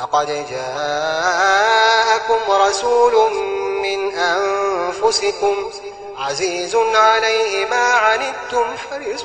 لقد جاءكم رسول من أنفسكم عزيز عليه ما عنتم حريص